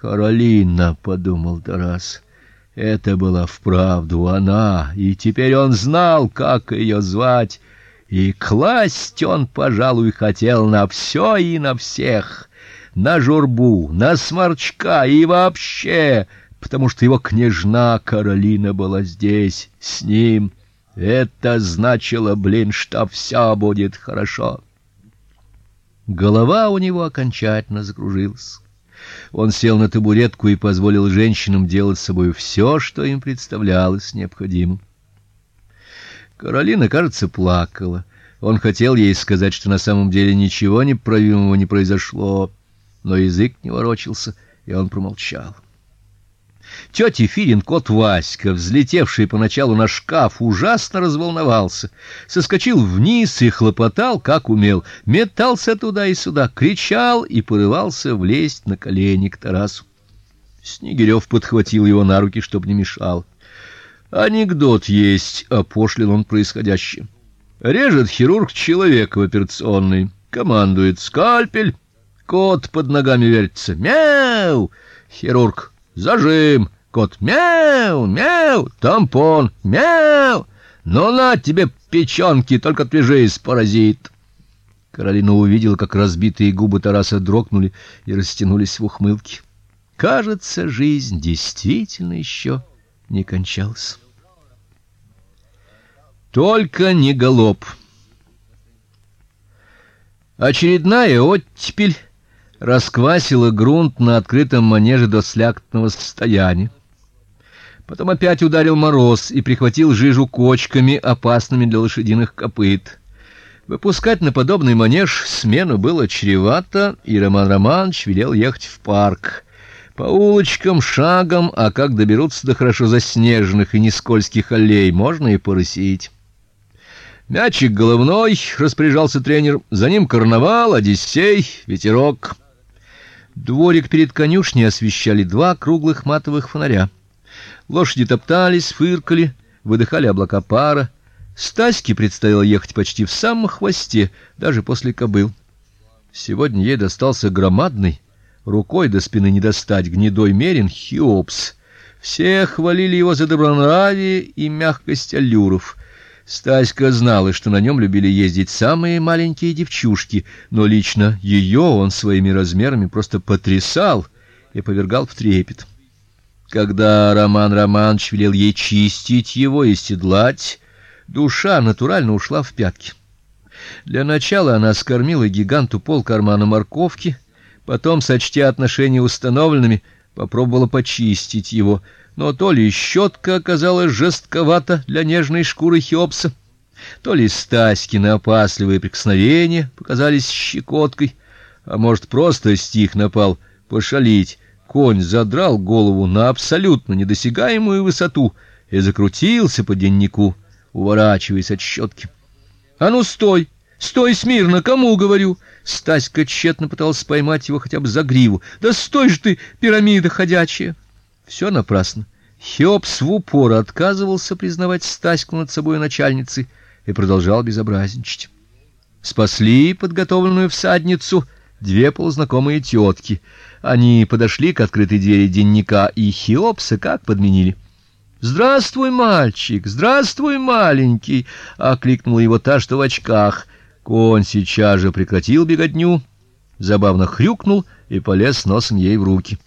Каролина, подумал Тарас. Это была вправду она, и теперь он знал, как ее звать, и класть он, пожалуй, хотел на все и на всех, на журбу, на сморчка и вообще, потому что его княжна Каролина была здесь с ним. Это значило, блин, что все будет хорошо. Голова у него окончательно закружилась. Он сел на табуретку и позволил женщинам делать с собой все, что им представлялось необходимым. Каролина, кажется, плакала. Он хотел ей сказать, что на самом деле ничего неправимого не произошло, но язык не ворочался, и он промолчал. Тетя Филин, кот Васька, взлетевший поначалу на шкаф, ужасно разволновался, соскочил вниз и хлопотал, как умел, метался туда и сюда, кричал и порывался влезть на колени к Тарасу. Снегирев подхватил его на руки, чтобы не мешал. Анекдот есть, опошлил он происходящее. Режет хирург человека в операционной, командует: "Скальпель!" Кот под ногами вертится. Мяу! Хирург Зажим. Кот мяу, мяу, тампон, мяу. Ну на тебе печёнки, только отвяжись, паразит. Каролина увидела, как разбитые губы Тараса дрогнули и растянулись в ухмылке. Кажется, жизнь действительно еще не кончалась. Только не голуб. Очередная оттепель расквасила грунт на открытом манеже до слякотного состояния. Потом опять ударил мороз и прихватил жижу кочками, опасными для лошадиных копыт. Выпускать на подобный манеж смену было чревато, и Роман Романович велел ехать в парк. По улочкам шагом, а как доберутся до хорошо заснеженных и нескользких аллей, можно и порысить. Мячик головной, распоряжался тренер. За ним карнавал, Одиссей, ветерок. Дворик перед конюшней освещали два круглых матовых фонаря. Лошади топтались, фыркали, выдыхали облака пара. Стаське предстояло ехать почти в самом хвосте, даже после кобыл. Сегодня ей достался громадный, рукой до спины не достать, гнедой мерин Хиопс. Все хвалили его за добронравие и мягкость аллюров. Стаська знала, что на нем любили ездить самые маленькие девчушки, но лично ее он своими размерами просто потрясал и повергал в трепет. Когда Роман Романович велел ей чистить его и седлать, душа натурально ушла в пятки. Для начала она скормила гиганту полкармана морковки, потом, сочтя отношения установленными, попробовала почистить его — но то ли щетка оказалась жестковата для нежной шкуры хиопса, то ли Стаськины опасливые прикосновения показались щекоткой, а может, просто стих напал пошалить. Конь задрал голову на абсолютно недосягаемую высоту и закрутился по деннику, уворачиваясь от щетки. А ну стой, стой смирно, кому говорю? Стаська тщетно пыталась поймать его хотя бы за гриву. Да стой же ты, пирамида ходячая. Все напрасно. Хеопс в упор отказывался признавать Стаську над собой начальницей и продолжал безобразничать. Спасли подготовленную всадницу две полузнакомые тетки. Они подошли к открытой двери денника и Хеопса как подменили. "Здравствуй, мальчик, здравствуй, маленький", окликнула его та, что в очках. Конь сейчас же прекратил беготню, забавно хрюкнул и полез носом ей в руки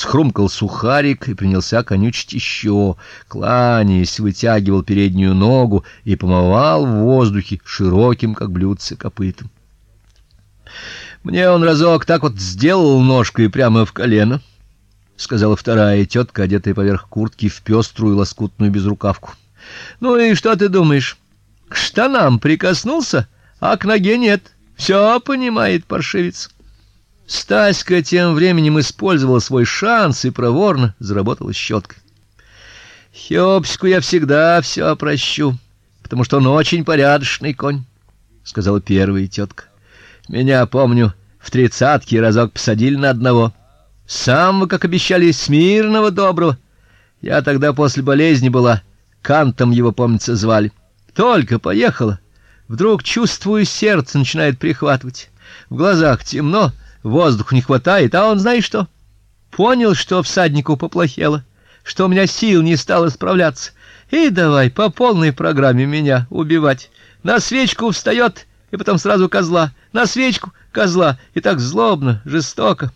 схрумкал сухарик и принялся конючить еще, кланяясь, вытягивал переднюю ногу и помывал в воздухе широким, как блюдце, копытом. Мне он разок так вот сделал ножкой прямо в колено, сказала вторая тетка, одетая поверх куртки в пеструю лоскутную безрукавку. Ну и что ты думаешь? К штанам прикоснулся, а к ноге нет. Все понимает паршивец. Стаська тем временем использовала свой шанс и проворно заработала щеткой. Хёпску я всегда все прощу, потому что он очень порядочный конь, сказала первая тетка. Меня, помню, в тридцатке разок посадили на одного. Самого, как обещали, смирного доброго. Я тогда после болезни была, кантом его, помнится, звали. Только поехала, вдруг чувствую, сердце начинает прихватывать. В глазах темно, Воздуха не хватает, а он, знаешь что? Понял, что всаднику поплохело, что у меня сил не стало справляться. И давай по полной программе меня убивать. На свечку встает и потом сразу козла, на свечку козла, и так злобно, жестоко.